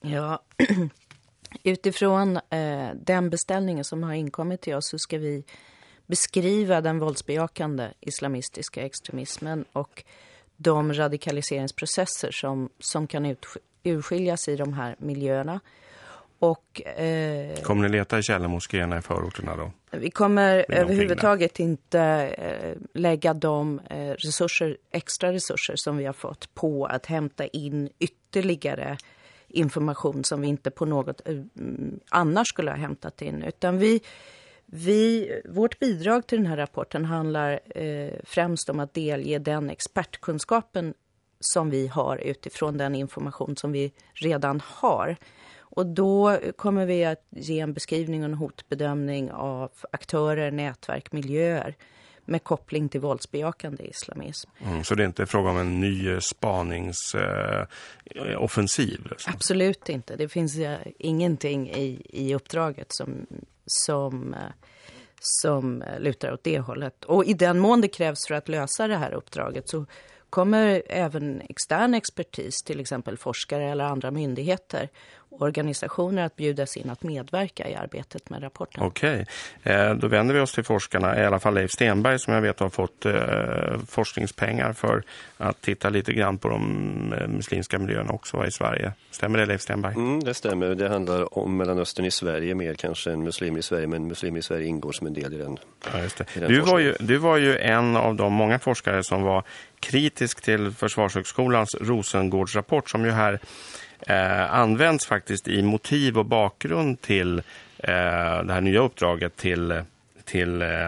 Ja, *clears throat* Utifrån eh, den beställningen som har inkommit till oss så ska vi beskriva den våldsbejakande islamistiska extremismen och de radikaliseringsprocesser som, som kan ut, urskiljas i de här miljöerna. Och, eh, kommer ni leta i källarmoskéerna i förorterna då? Vi kommer överhuvudtaget inte eh, lägga de eh, resurser, extra resurser som vi har fått på att hämta in ytterligare information som vi inte på något eh, annars skulle ha hämtat in. Utan vi, vi, vårt bidrag till den här rapporten handlar eh, främst om att delge den expertkunskapen som vi har utifrån den information som vi redan har. Och då kommer vi att ge en beskrivning och en hotbedömning av aktörer, nätverk, miljöer med koppling till våldsbejakande islamism. Mm, så det är inte fråga om en ny spaningsoffensiv? Eh, liksom. Absolut inte. Det finns eh, ingenting i, i uppdraget som, som, eh, som lutar åt det hållet. Och i den mån det krävs för att lösa det här uppdraget så kommer även extern expertis, till exempel forskare eller andra myndigheter och organisationer att bjudas in att medverka i arbetet med rapporten. Okej, eh, då vänder vi oss till forskarna, i alla fall Leif Stenberg som jag vet har fått eh, forskningspengar för att titta lite grann på de eh, muslimska miljöerna också i Sverige. Stämmer det Leif Stenberg? Mm, det stämmer, det handlar om Mellanöstern i Sverige mer kanske än muslimer i Sverige, men muslimer i Sverige ingår som en del i den. Ja, just det. Du, var ju, du var ju en av de många forskare som var kritisk till Försvarshögskolans Rosengårdsrapport som ju här eh, används faktiskt i motiv och bakgrund till eh, det här nya uppdraget till, till eh,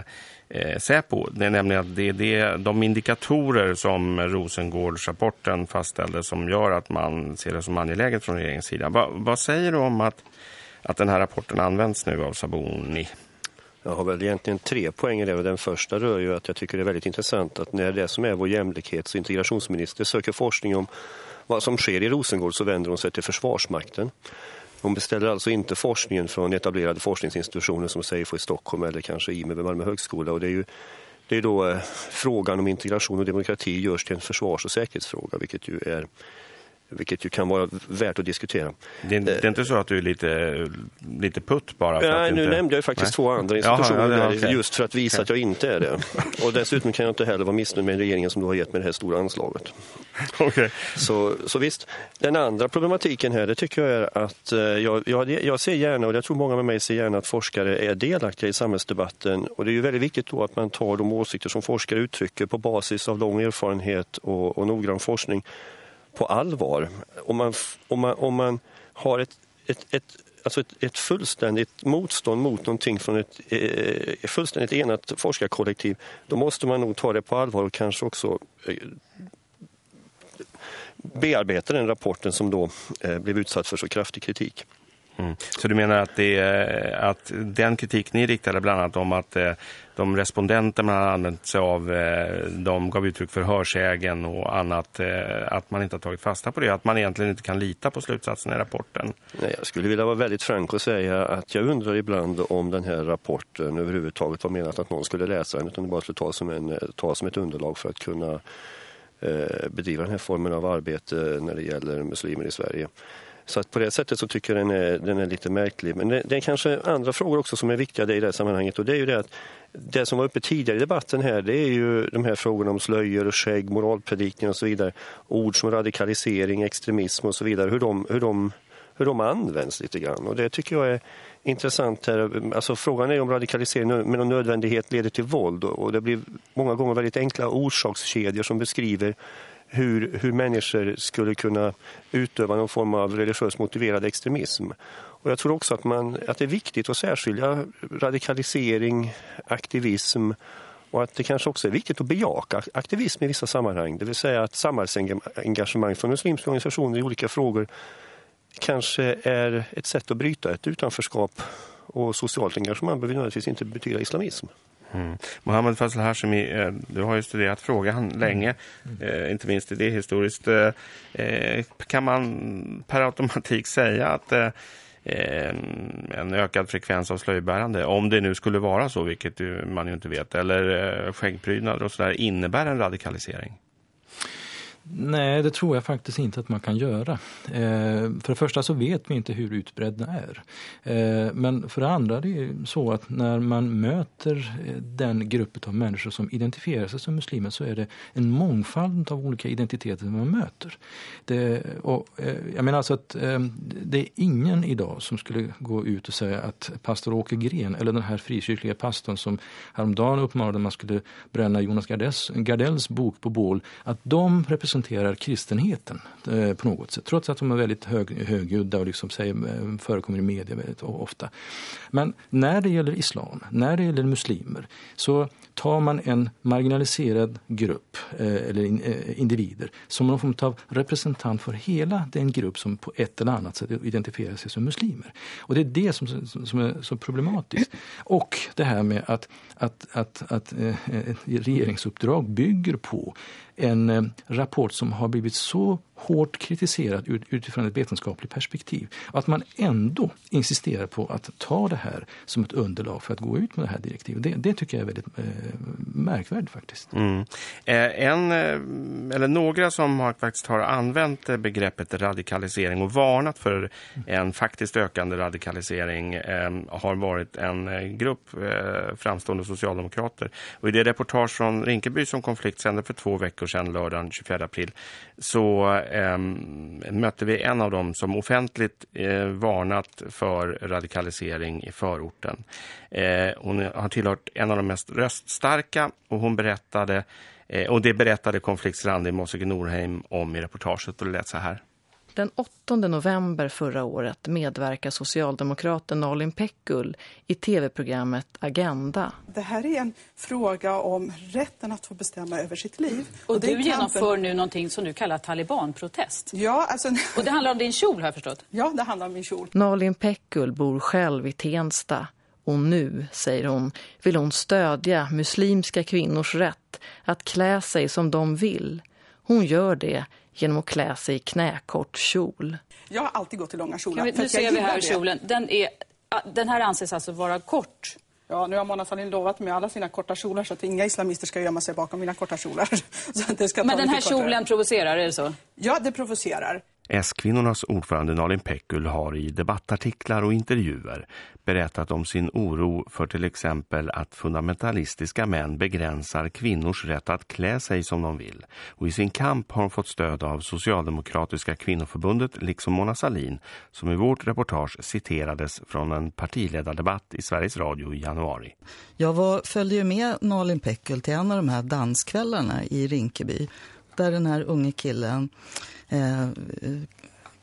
eh Säpo. Det är nämligen att det är det, de indikatorer som Rosengårdsrapporten fastställde som gör att man ser det som angeläget från regeringens sida. Va, vad säger du om att, att den här rapporten används nu av Saboni? Jag har väl egentligen tre poänger där och den första rör ju att jag tycker det är väldigt intressant att när det som är vår jämlikhets- och integrationsminister söker forskning om vad som sker i Rosengård så vänder hon sig till Försvarsmakten. Hon beställer alltså inte forskningen från etablerade forskningsinstitutioner som SEIFO i Stockholm eller kanske IME vid Malmö högskola. Och det är ju det är då eh, frågan om integration och demokrati görs till en försvars- och säkerhetsfråga vilket ju är vilket ju kan vara värt att diskutera. Det är, det är inte så att du är lite, lite putt bara? För Nej, att nu inte... nämnde jag faktiskt Nej. två andra institutioner Jaha, ja, där, okay. just för att visa att jag inte är det. *laughs* Och dessutom kan jag inte heller vara missnöjd med regeringen som då har gett mig det här stora anslaget. *laughs* Okay. Så, så visst, den andra problematiken här det tycker jag är att eh, jag, jag, jag ser gärna, och jag tror många med mig ser gärna att forskare är delaktiga i samhällsdebatten. Och det är ju väldigt viktigt då att man tar de åsikter som forskare uttrycker på basis av lång erfarenhet och, och noggrann forskning på allvar. Om man, om man, om man har ett, ett, ett, alltså ett, ett fullständigt motstånd mot någonting från ett eh, fullständigt enat forskarkollektiv, då måste man nog ta det på allvar och kanske också eh, bearbeta den rapporten som då eh, blev utsatt för så kraftig kritik. Mm. Så du menar att, det, eh, att den kritik ni riktade bland annat om att eh, de respondenter man har använt sig av eh, de gav uttryck för hörsägen och annat att man inte har tagit fasta på det, att man egentligen inte kan lita på slutsatsen i rapporten? Nej, jag skulle vilja vara väldigt frank och säga att jag undrar ibland om den här rapporten överhuvudtaget var menat att någon skulle läsa den utan det bara skulle ta som, en, ta som ett underlag för att kunna bedriva den här formen av arbete när det gäller muslimer i Sverige. Så att på det sättet så tycker jag den är, den är lite märklig. Men det, det är kanske andra frågor också som är viktiga i det här sammanhanget. Och det är ju det att det som var uppe tidigare i debatten här det är ju de här frågorna om slöjor och skägg, moralpredikning och så vidare. Ord som radikalisering, extremism och så vidare. Hur de, hur de, hur de används lite grann. Och det tycker jag är intressant här. Alltså frågan är om radikalisering med någon nödvändighet leder till våld. Och det blir många gånger väldigt enkla orsakskedjor som beskriver hur, hur människor skulle kunna utöva någon form av religiöst motiverad extremism. Och jag tror också att, man, att det är viktigt att särskilja radikalisering, aktivism och att det kanske också är viktigt att bejaka aktivism i vissa sammanhang. Det vill säga att samhällsengagemang från muslimska organisationer i olika frågor kanske är ett sätt att bryta ett utanförskap och socialt engagemang behöver nödvändigtvis inte betyda islamism. Mm. Mohammed Fazl Hashemi, eh, du har ju studerat frågan länge, mm. inte minst i det historiskt. Eh, kan man per automatik säga att en ökad frekvens av slöjbärande, om det nu skulle vara så, vilket man ju inte vet, eller skäggprydnader och sådär, innebär en radikalisering? Nej, det tror jag faktiskt inte att man kan göra. Eh, för det första så vet vi inte hur utbredda är. Eh, men för det andra det är så att när man möter eh, den grupp av människor som identifierar sig som muslimer så är det en mångfald av olika identiteter man möter. Det, och, eh, jag menar alltså att eh, det är ingen idag som skulle gå ut och säga att pastor Åke Gren eller den här frikyrkliga pastorn som häromdagen uppmanade att man skulle bränna Jonas Gardells, Gardells bok på bål, att de representerar representerar kristenheten eh, på något sätt. Trots att de är väldigt hög, högljudda och liksom säger, eh, förekommer i media väldigt ofta. Men när det gäller islam, när det gäller muslimer så tar man en marginaliserad grupp eh, eller in, eh, individer som någon form av representant för hela den grupp som på ett eller annat sätt identifierar sig som muslimer. Och det är det som, som är så problematiskt. Och det här med att, att, att, att eh, ett regeringsuppdrag bygger på en eh, rapport som har blivit så hårt kritiserat utifrån ett vetenskapligt perspektiv. Att man ändå insisterar på att ta det här som ett underlag för att gå ut med det här direktivet. Det, det tycker jag är väldigt eh, märkvärdigt faktiskt. Mm. Eh, en, eh, eller några som har, faktiskt har använt eh, begreppet radikalisering och varnat för en faktiskt ökande radikalisering eh, har varit en eh, grupp eh, framstående socialdemokrater. Och i det reportage från Rinkeby som konflikt sände för två veckor sedan lördagen 24 april så eh, mötte vi en av dem som offentligt eh, varnat för radikalisering i förorten. Eh, hon har tillhört en av de mest röststarka och hon berättade eh, och det berättade konfliktsrand i Mossige Norheim om i reportaget och det lät så här. Den 8 november förra året medverkar socialdemokraten Nalin Pekul i tv-programmet Agenda. Det här är en fråga om rätten att få bestämma över sitt liv. Och, och du kampen... genomför nu någonting som du kallar talibanprotest. Ja, alltså... Och det handlar om din kjol har jag förstått. Ja, det handlar om min kjol. Nalin Pekul bor själv i Tensta. Och nu, säger hon, vill hon stödja muslimska kvinnors rätt att klä sig som de vill. Hon gör det genom att klä sig i knäkort kjol. Jag har alltid gått i långa kjolar. Vi, nu ser vi här kjolen. Den, är, den här anses alltså vara kort. Ja, nu har Mona Sahlin lovat med alla sina korta kjolar så att inga islamister ska gömma sig bakom mina korta kjolar. *laughs* Men den här kjolen provocerar, är det så? Ja, det provocerar. S-kvinnornas ordförande Nalin Pekul har i debattartiklar och intervjuer berättat om sin oro för till exempel att fundamentalistiska män begränsar kvinnors rätt att klä sig som de vill. Och i sin kamp har hon fått stöd av Socialdemokratiska kvinnoförbundet liksom Mona Salin som i vårt reportage citerades från en partiledardebatt i Sveriges Radio i januari. Jag var, följde ju med Nalin Pekul till en av de här danskvällarna i Rinkeby där den här unge killen eh,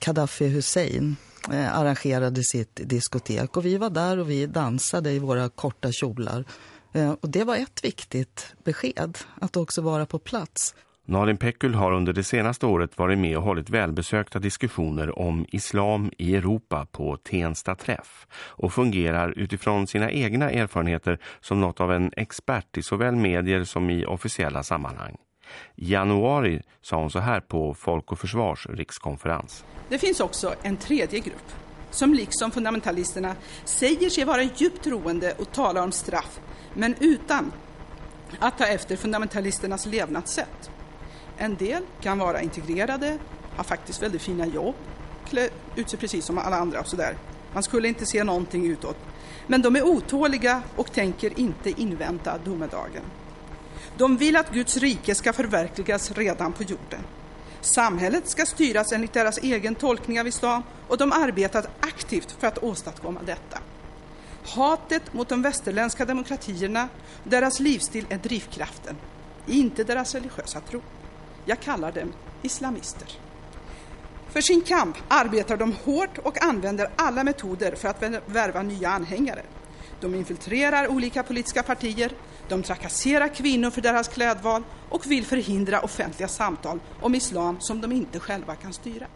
Gaddafi Hussein eh, arrangerade sitt diskotek. Och vi var där och vi dansade i våra korta kjolar. Eh, och det var ett viktigt besked, att också vara på plats. Nalin Pekul har under det senaste året varit med och hållit välbesökta diskussioner om islam i Europa på Tensta träff och fungerar utifrån sina egna erfarenheter som något av en expert i såväl medier som i officiella sammanhang januari sa hon så här på Folk och Försvars rikskonferens. Det finns också en tredje grupp som liksom fundamentalisterna säger sig vara djupt troende och talar om straff men utan att ta efter fundamentalisternas levnadssätt. En del kan vara integrerade, har faktiskt väldigt fina jobb, klä ut sig precis som alla andra och sådär. Man skulle inte se någonting utåt. Men de är otåliga och tänker inte invänta domedagen. De vill att Guds rike ska förverkligas redan på jorden. Samhället ska styras enligt deras egen tolkning av islam och de arbetar aktivt för att åstadkomma detta. Hatet mot de västerländska demokratierna och deras livsstil är drivkraften, inte deras religiösa tro. Jag kallar dem islamister. För sin kamp arbetar de hårt och använder alla metoder för att värva nya anhängare. De infiltrerar olika politiska partier, de trakasserar kvinnor för deras klädval och vill förhindra offentliga samtal om islam som de inte själva kan styra.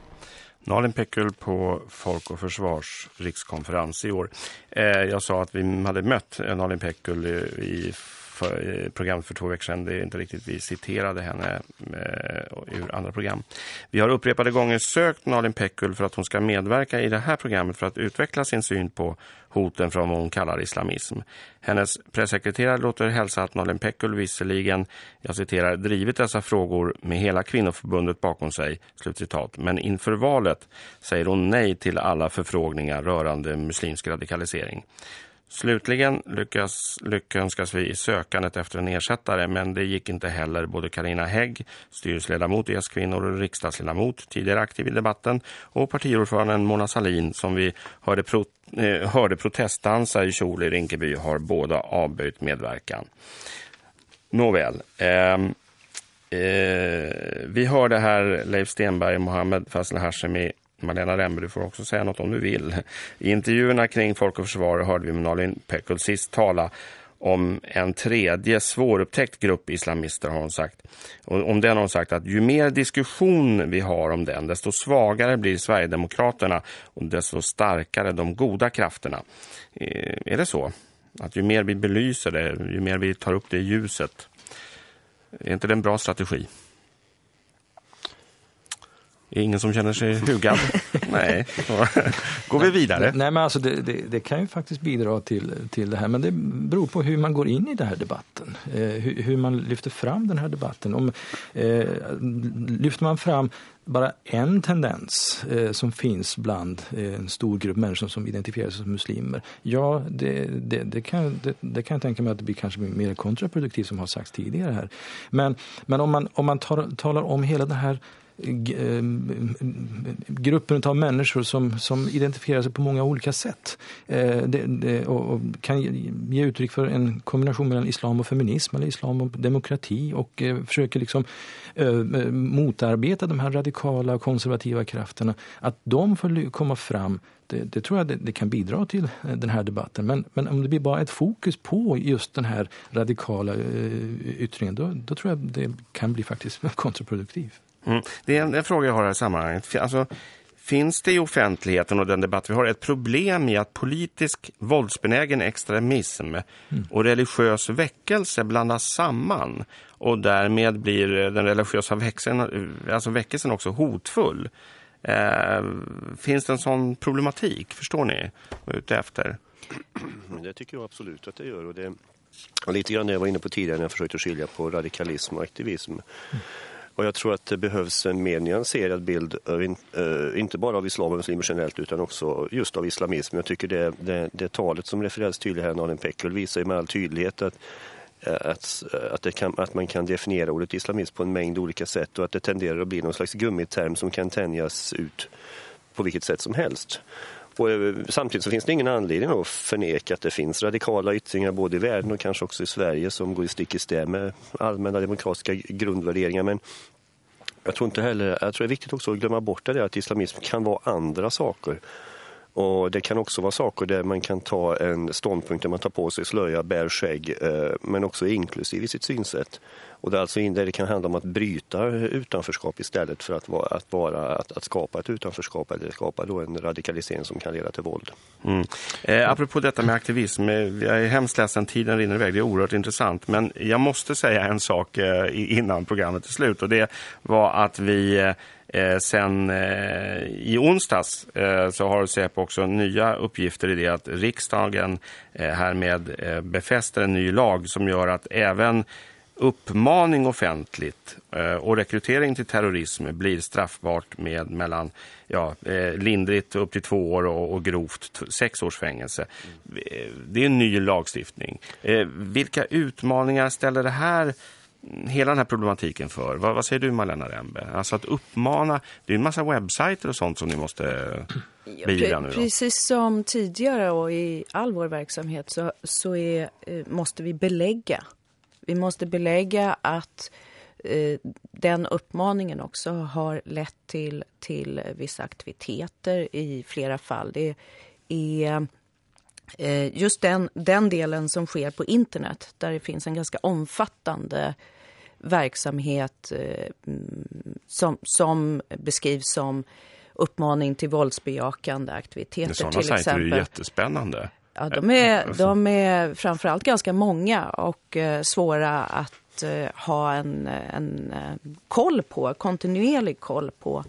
Nalin Pekul på Folk och Försvars rikskonferens i år. Eh, jag sa att vi hade mött Nalin Pekul i för, eh, programmet för två veckor sedan. Det är inte riktigt vi citerade henne eh, ur andra program. Vi har upprepade gånger sökt Nalin Pekul för att hon ska medverka i det här programmet för att utveckla sin syn på hoten från vad hon kallar islamism. Hennes pressekreterare låter hälsa att Nalin Pekul visserligen, jag citerar, drivit dessa frågor med hela kvinnoförbundet bakom sig, slutcitat. Men inför valet säger hon nej till alla förfrågningar rörande muslimsk radikalisering. Slutligen lyckas, lyckönskas vi i sökandet efter en ersättare men det gick inte heller. Både Karina Hägg, styrelseledamot i S-kvinnor och riksdagsledamot, tidigare aktiv i debatten och partiordföranden Mona Salin som vi hörde, pro, eh, hörde protestdansa i kjol i Rinkeby har båda avböjt medverkan. Nåväl, eh, eh, vi hörde här Leif Stenberg, Mohammed Fassel Hashemi Malena Remmer, du får också säga något om du vill. I intervjuerna kring Folk och Försvar hörde vi Malin Pekul sist tala om en tredje svårupptäckt grupp islamister har hon sagt. Och om den har hon sagt att ju mer diskussion vi har om den desto svagare blir Sverigedemokraterna och desto starkare de goda krafterna. Eh, är det så? Att ju mer vi belyser det, ju mer vi tar upp det i ljuset. Är inte det en bra strategi? Är ingen som känner sig hugad? *laughs* Nej. *laughs* Går vi vidare? Nej, men alltså det, det, det, kan ju faktiskt bidra till, till det här. Men det beror på hur man går in i den här debatten. Eh, hur, hur, man lyfter fram den här debatten. Om, eh, lyfter man fram bara en tendens eh, som finns bland eh, en stor grupp människor som identifierar sig som muslimer. Ja, det, det, det kan, det, det, kan jag tänka mig att det blir kanske mer kontraproduktivt som har sagts tidigare här. Men, men om man, om man tar, talar om hela den här Eh, gruppen av människor som, som identifierar sig på många olika sätt eh, det, det, och, och, kan ge uttryck för en kombination mellan islam och feminism eller islam och demokrati och eh, försöker liksom eh, eh motarbeta de här radikala konservativa krafterna att de får komma fram det, det, tror jag det, det, kan bidra till eh, den här debatten. Men, men om det blir bara ett fokus på just den här radikala eh, yttringen, då, då tror jag det kan bli faktiskt *laughs* kontraproduktivt. Mm. Det är en, en, fråga jag har i sammanhanget. Alltså, finns det i offentligheten och den debatt vi har ett problem i att politisk våldsbenägen extremism mm. och religiös väckelse blandas samman och därmed blir den religiösa växeln, alltså väckelsen också hotfull? Eh, finns det en sån problematik, förstår ni? Ute efter? Det tycker jag absolut att det gör och det och lite grann det jag var inne på tidigare när jag försökte skilja på radikalism och aktivism. Mm. Och jag tror att det behövs en mer nyanserad bild, eh, inte bara av islam och muslimer generellt utan också just av islamism. Jag tycker det, det, det talet som refereras tydligt här, Nalin Pekul, visar med all tydlighet att eh, att, eh, att, kan, att, man kan definiera ordet islamism på en mängd olika sätt och att det tenderar att bli någon slags gummiterm som kan tänjas ut på vilket sätt som helst. Och eh, samtidigt så finns det ingen anledning att förneka att det finns radikala yttringar både i världen och kanske också i Sverige som går i stick i stäm med allmänna demokratiska grundvärderingar. Men jag tror inte heller, jag tror det är viktigt också att glömma bort det att islamism kan vara andra saker. Och det kan också vara saker där man kan ta en ståndpunkt där man tar på sig slöja, bär skägg, eh, men också inklusive sitt synsätt. Och det är alltså där det kan handla om att bryta utanförskap istället för att, vara, att, vara, att, att skapa ett utanförskap eller skapa då en radikalisering som kan leda till våld. Mm. Eh, apropå detta med aktivism, eh, jag är hemskt ledsen, tiden rinner iväg, det är oerhört intressant. Men jag måste säga en sak eh, innan programmet är slut och det var att vi... Eh, sen eh, i onsdags eh, så har Säpo också nya uppgifter i det att riksdagen eh, härmed eh, befäster en ny lag som gör att även uppmaning offentligt eh, och rekrytering till terrorism blir straffbart med mellan ja, eh, lindrigt upp till två år och, och grovt sex års fängelse. Eh, det är en ny lagstiftning. Eh, vilka utmaningar ställer det här hela den här problematiken för? Vad, vad säger du Malena Rembe? Alltså att uppmana, det är en massa webbsajter och sånt som ni måste beivra nu. Då. Precis som tidigare och i all vår verksamhet så, så är, eh, måste vi belägga. Vi måste belägga att eh, den uppmaningen också har lett till, till vissa aktiviteter i flera fall. Det är just den, den delen som sker på internet där det finns en ganska omfattande verksamhet eh, som, som beskrivs som uppmaning till våldsbejakande aktiviteter. Sådana till sajter exempel. är jättespännande. Ja, de är, alltså- de är framförallt ganska många och eh, svåra att eh, ha en, en eh, koll på, kontinuerlig koll på.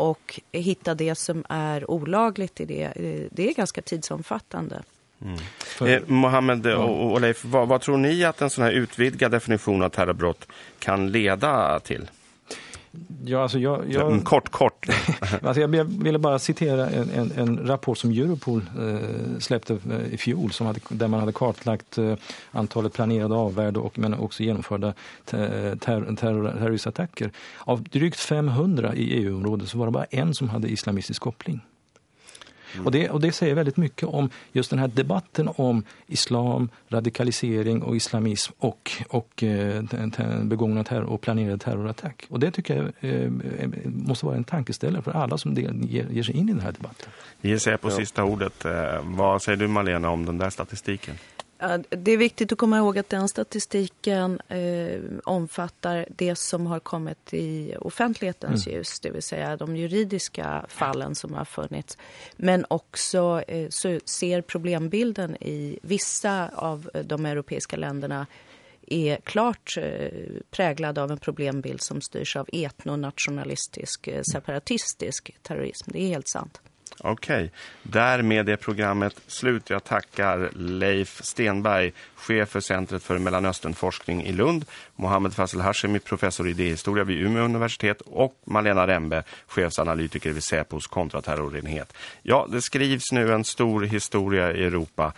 Och hitta det som är olagligt i det, eh, det är ganska tidsomfattande. Mm. Eh, Mohammed och, och Leif, vad, vad, tror ni att en sån här utvidgad definition av terrorbrott kan leda till? Ja, alltså jag, jag... Mm, kort, kort. *laughs* alltså jag ville bara citera en, en, en rapport som Europol eh, släppte eh, i fjol som hade, där man hade kartlagt eh, antalet planerade avvärde och men också genomförda ter, ter, terroristattacker. Av drygt 500 i EU-området så var det bara en som hade islamistisk koppling. Mm. Och, det, och det säger väldigt mycket om just den här debatten om islam, radikalisering och islamism och, och eh, begångna terror och planerad terrorattack. Och det tycker jag eh, måste vara en tankeställare för alla som del, ger, ger sig in i den här debatten. Vi ser på ja. sista ordet. Eh, vad säger du Malena om den där statistiken? Det är viktigt att komma ihåg att den statistiken eh, omfattar det som har kommit i offentlighetens mm. ljus, det vill säga de juridiska fallen som har funnits. Men också eh, så ser problembilden i vissa av de europeiska länderna är klart eh, präglad av en problembild som styrs av etnonationalistisk, eh, separatistisk terrorism. Det är helt sant. Okej, okay. därmed är programmet slut. Jag tackar Leif Stenberg, chef för Centret för Mellanösternforskning i Lund, Mohammed Fassel Hashemi, professor i idéhistoria vid Umeå universitet och Malena Rembe, chefsanalytiker vid Säpos kontraterrorenhet. Ja, det skrivs nu en stor historia i Europa,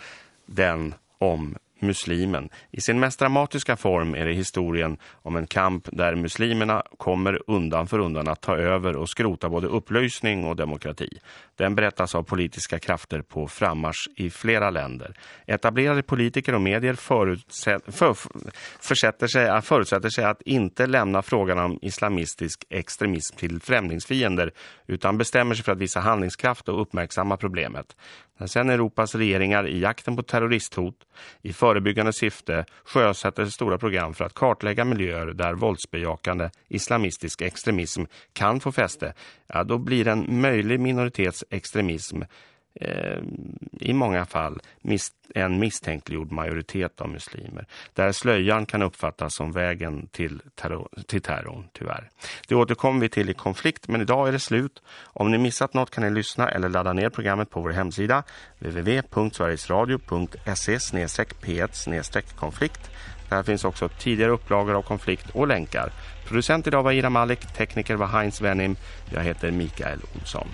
den om muslimen. I sin mest dramatiska form är det historien om en kamp där muslimerna kommer undan för undan att ta över och skrota både upplösning och demokrati. Den berättas av politiska krafter på frammarsch i flera länder. Etablerade politiker och medier för, försätter sig, äh, förutsätter sig att inte lämna frågan om islamistisk extremism till främlingsfiender utan bestämmer sig för att visa handlingskraft och uppmärksamma problemet. När sen Europas regeringar i jakten på terroristhot i förebyggande syfte sjösätter stora program för att kartlägga miljöer där våldsbejakande islamistisk extremism kan få fäste, ja, då blir en möjlig minoritetsextremism extremism Eh, i många fall en misstänkliggjord majoritet av muslimer. Där slöjan kan uppfattas som vägen till, terror till terrorn, tyvärr. Det återkommer vi till i konflikt, men idag är det slut. Om ni missat något kan ni lyssna eller ladda ner programmet på vår hemsida www.sverigesradio.se p1-konflikt. Där finns också tidigare upplagor av konflikt och länkar. Producent idag var Ira Malik, tekniker var Heinz Wennim. Jag heter Mikael Olsson.